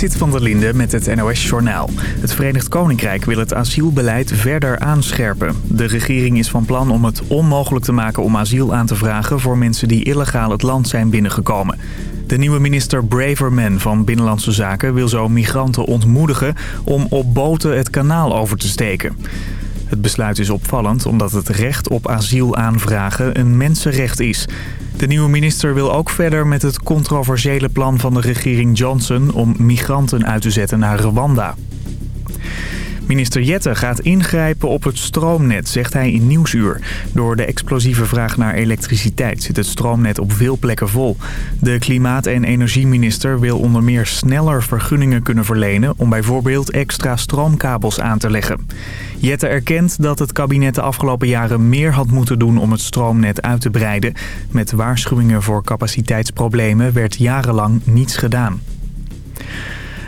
Zit van der Linde met het NOS-journaal. Het Verenigd Koninkrijk wil het asielbeleid verder aanscherpen. De regering is van plan om het onmogelijk te maken om asiel aan te vragen... voor mensen die illegaal het land zijn binnengekomen. De nieuwe minister Braverman van Binnenlandse Zaken wil zo migranten ontmoedigen... om op boten het kanaal over te steken. Het besluit is opvallend omdat het recht op asiel aanvragen een mensenrecht is... De nieuwe minister wil ook verder met het controversiële plan van de regering Johnson... om migranten uit te zetten naar Rwanda. Minister Jette gaat ingrijpen op het stroomnet, zegt hij in Nieuwsuur. Door de explosieve vraag naar elektriciteit zit het stroomnet op veel plekken vol. De klimaat- en energieminister wil onder meer sneller vergunningen kunnen verlenen... om bijvoorbeeld extra stroomkabels aan te leggen. Jette erkent dat het kabinet de afgelopen jaren meer had moeten doen om het stroomnet uit te breiden. Met waarschuwingen voor capaciteitsproblemen werd jarenlang niets gedaan.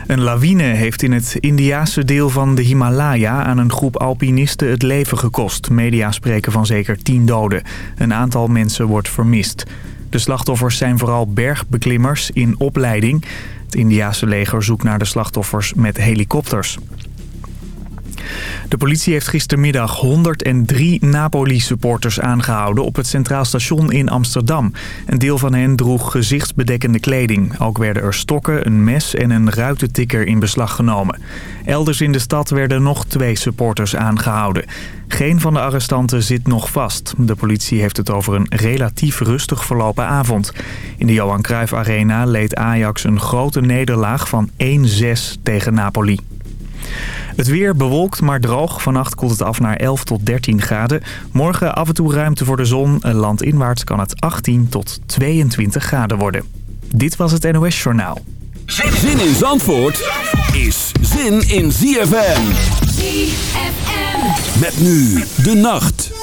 Een lawine heeft in het Indiase deel van de Himalaya aan een groep alpinisten het leven gekost. Media spreken van zeker tien doden. Een aantal mensen wordt vermist. De slachtoffers zijn vooral bergbeklimmers in opleiding. Het Indiase leger zoekt naar de slachtoffers met helikopters. De politie heeft gistermiddag 103 Napoli-supporters aangehouden op het Centraal Station in Amsterdam. Een deel van hen droeg gezichtsbedekkende kleding. Ook werden er stokken, een mes en een ruitentikker in beslag genomen. Elders in de stad werden nog twee supporters aangehouden. Geen van de arrestanten zit nog vast. De politie heeft het over een relatief rustig verlopen avond. In de Johan Cruijff Arena leed Ajax een grote nederlaag van 1-6 tegen Napoli. Het weer bewolkt, maar droog. Vannacht koelt het af naar 11 tot 13 graden. Morgen af en toe ruimte voor de zon. Landinwaarts kan het 18 tot 22 graden worden. Dit was het NOS Journaal. Zin in Zandvoort is zin in ZFM. ZFM. Met nu de nacht.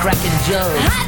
cracking jokes.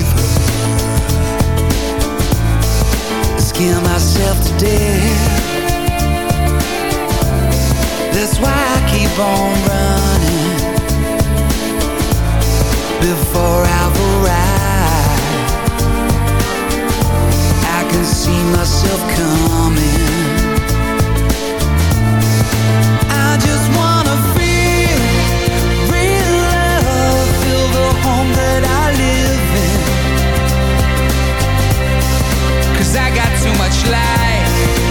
Thinking myself to death. That's why I keep on running Before I've I can see myself coming. I just wanna Cause I got too much life.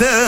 laten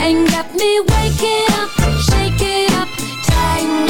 and get me waking up, shaking up, tangled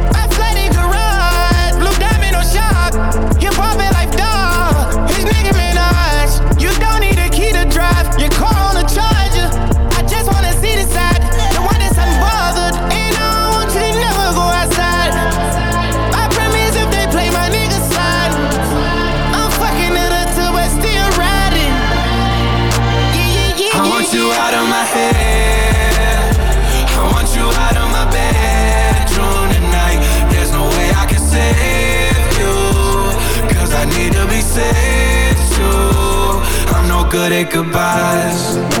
Goodbyes.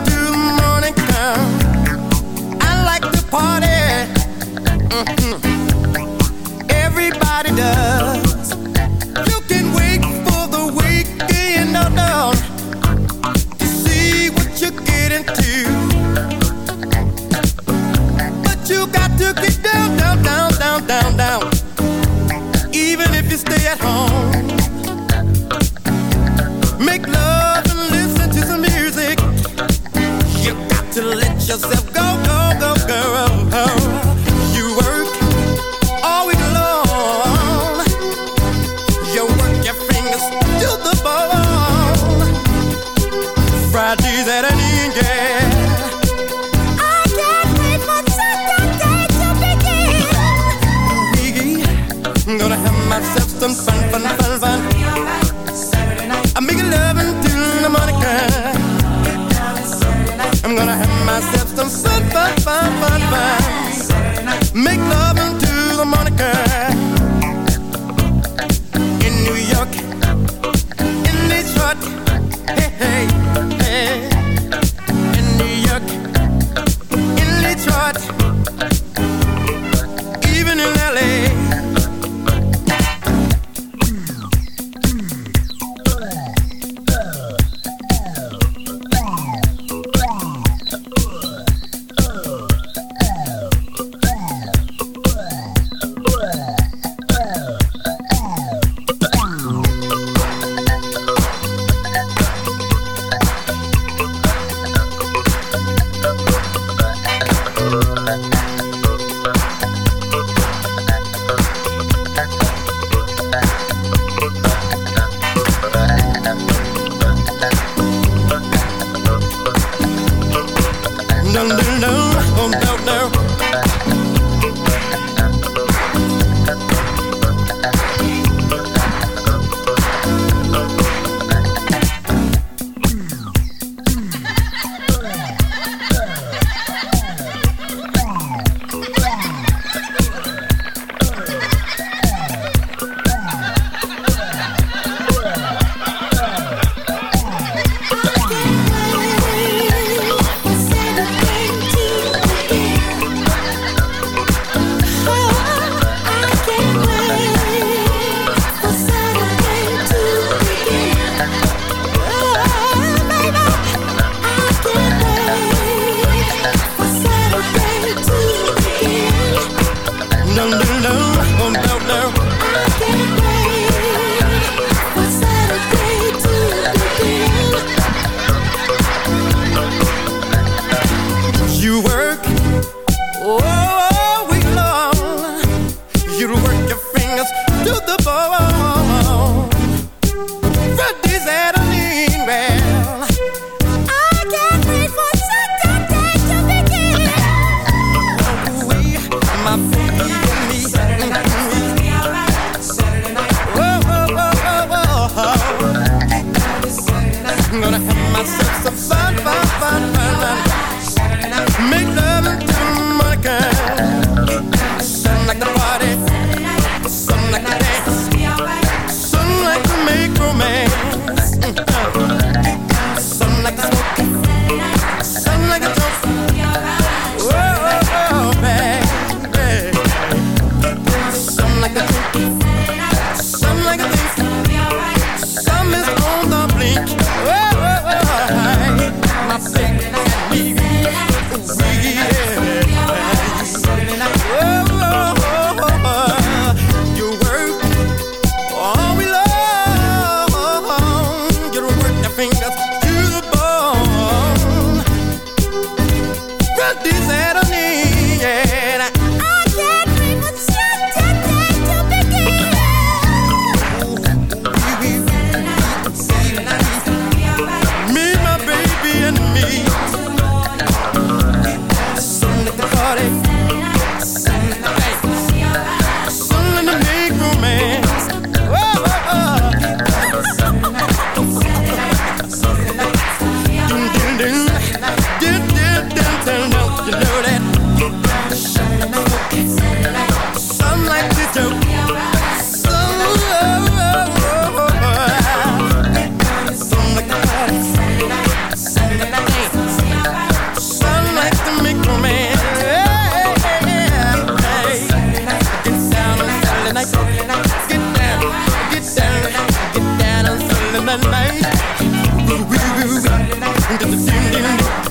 on Saturday night. Woo,